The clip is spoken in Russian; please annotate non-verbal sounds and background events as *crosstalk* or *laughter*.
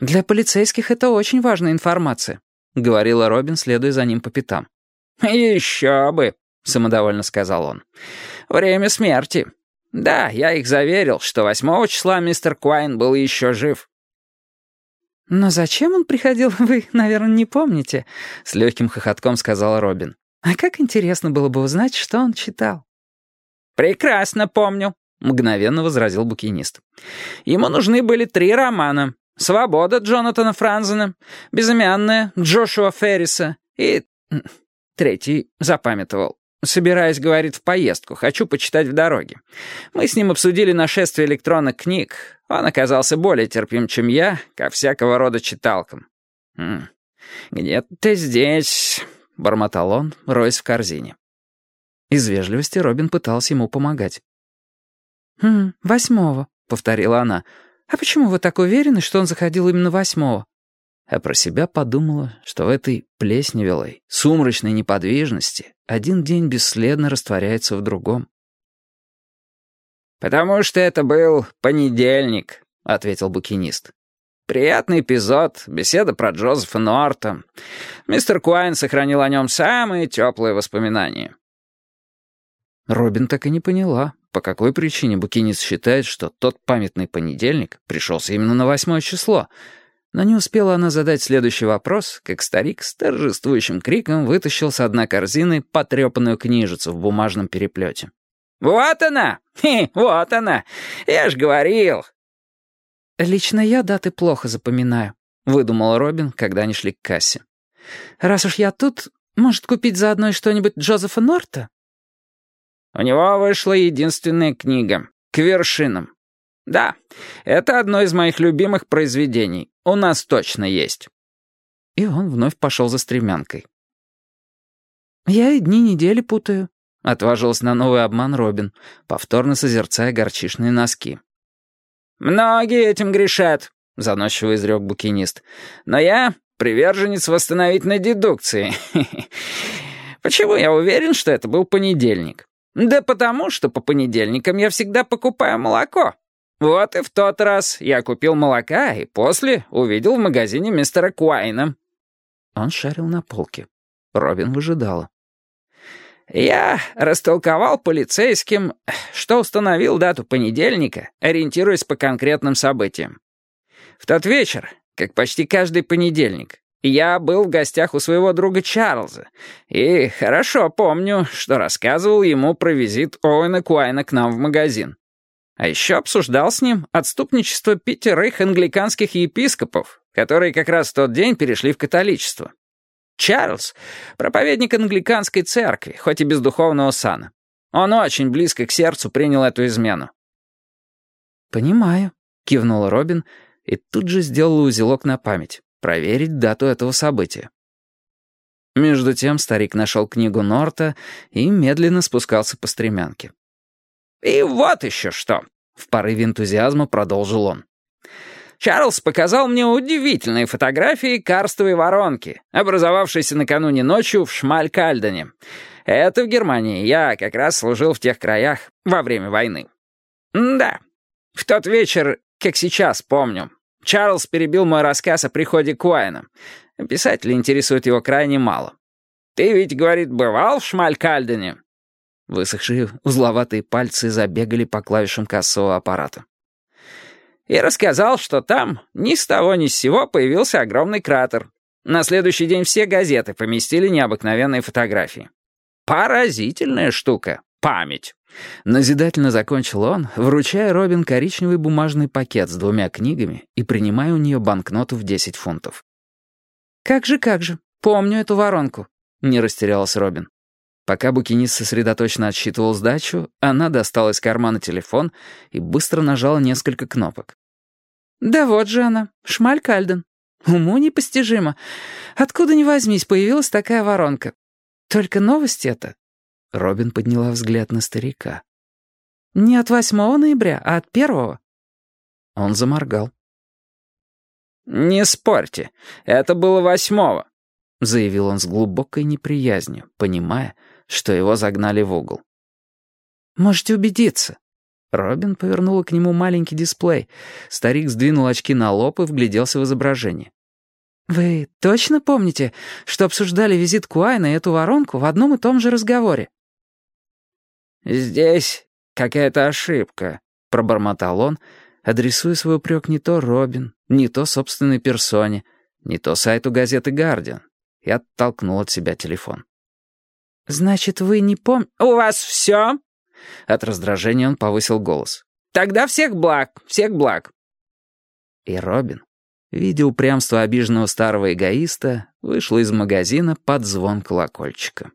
«Для полицейских это очень важная информация», — говорила Робин, следуя за ним по пятам. «Еще бы», — самодовольно сказал он. «Время смерти. Да, я их заверил, что восьмого числа мистер Куайн был еще жив». «Но зачем он приходил, вы, наверное, не помните», — с легким хохотком сказала Робин. «А как интересно было бы узнать, что он читал». «Прекрасно помню», — мгновенно возразил букинист. «Ему нужны были три романа. «Свобода» Джонатана Франзена, «Безымянная» Джошуа Ферриса и... Третий запамятовал. «Собираюсь, — говорит, — в поездку. Хочу почитать в дороге. Мы с ним обсудили нашествие электронных книг. Он оказался более терпим, чем я, ко всякого рода читалкам. «Где-то здесь...» — бормотал он, роясь в корзине. Из вежливости Робин пытался ему помогать. «Хм, восьмого», — повторила она, — «А почему вы так уверены, что он заходил именно восьмого?» А про себя подумала, что в этой плесневелой, сумрачной неподвижности один день бесследно растворяется в другом. «Потому что это был понедельник», — ответил букинист. «Приятный эпизод, беседа про Джозефа Норта. Мистер Куайн сохранил о нем самые теплые воспоминания». Робин так и не поняла, по какой причине букинист считает, что тот памятный понедельник пришелся именно на восьмое число. Но не успела она задать следующий вопрос, как старик с торжествующим криком вытащил с одной корзины потрепанную книжицу в бумажном переплете. «Вот она! Хе, вот она! Я ж говорил!» «Лично я даты плохо запоминаю», — выдумал Робин, когда они шли к кассе. «Раз уж я тут, может, купить заодно что-нибудь Джозефа Норта?» У него вышла единственная книга «К вершинам». Да, это одно из моих любимых произведений. У нас точно есть. И он вновь пошел за стремянкой. «Я и дни недели путаю», — отважилась на новый обман Робин, повторно созерцая горчишные носки. «Многие этим грешат», — заносчиво изрек букинист. «Но я приверженец восстановительной дедукции. *laughs* Почему я уверен, что это был понедельник? Да потому, что по понедельникам я всегда покупаю молоко. Вот и в тот раз я купил молока и после увидел в магазине мистера Куайна. Он шарил на полке. Робин выжидала. Я растолковал полицейским, что установил дату понедельника, ориентируясь по конкретным событиям. В тот вечер, как почти каждый понедельник, я был в гостях у своего друга Чарльза, и хорошо помню, что рассказывал ему про визит Оуэна Куайна к нам в магазин. А еще обсуждал с ним отступничество пятерых англиканских епископов, которые как раз в тот день перешли в католичество. Чарльз — проповедник англиканской церкви, хоть и без духовного сана. Он очень близко к сердцу принял эту измену. «Понимаю», — кивнула Робин и тут же сделала узелок на память проверить дату этого события. Между тем старик нашел книгу Норта и медленно спускался по стремянке. «И вот еще что!» — в порыве энтузиазма продолжил он. «Чарльз показал мне удивительные фотографии карстовой воронки, образовавшейся накануне ночью в Шмалькальдене. Это в Германии. Я как раз служил в тех краях во время войны. да, в тот вечер, как сейчас помню, Чарльз перебил мой рассказ о приходе Куайна. Писателя интересует его крайне мало. «Ты ведь, — говорит, — бывал в Шмалькальдене?» Высохшие узловатые пальцы забегали по клавишам кассового аппарата. И рассказал, что там ни с того ни с сего появился огромный кратер. На следующий день все газеты поместили необыкновенные фотографии. Поразительная штука. Память. Назидательно закончил он, вручая Робин коричневый бумажный пакет с двумя книгами и принимая у нее банкноту в 10 фунтов. «Как же, как же, помню эту воронку», — не растерялась Робин. Пока букинист сосредоточенно отсчитывал сдачу, она достала из кармана телефон и быстро нажала несколько кнопок. «Да вот же она, Шмаль Кальден. Уму непостижимо. Откуда ни возьмись, появилась такая воронка. Только новость эта Робин подняла взгляд на старика. «Не от 8 ноября, а от первого». Он заморгал. «Не спорьте, это было восьмого», — заявил он с глубокой неприязнью, понимая, что его загнали в угол. «Можете убедиться». Робин повернула к нему маленький дисплей. Старик сдвинул очки на лоб и вгляделся в изображение. «Вы точно помните, что обсуждали визит Куайна и эту воронку в одном и том же разговоре?» «Здесь какая-то ошибка», — пробормотал он, адресуя свой упрек не то Робин, не то собственной персоне, не то сайту газеты «Гардиан», и оттолкнул от себя телефон. «Значит, вы не пом...» «У вас все?» От раздражения он повысил голос. «Тогда всех благ, всех благ». И Робин, видя упрямство обиженного старого эгоиста, вышла из магазина под звон колокольчика.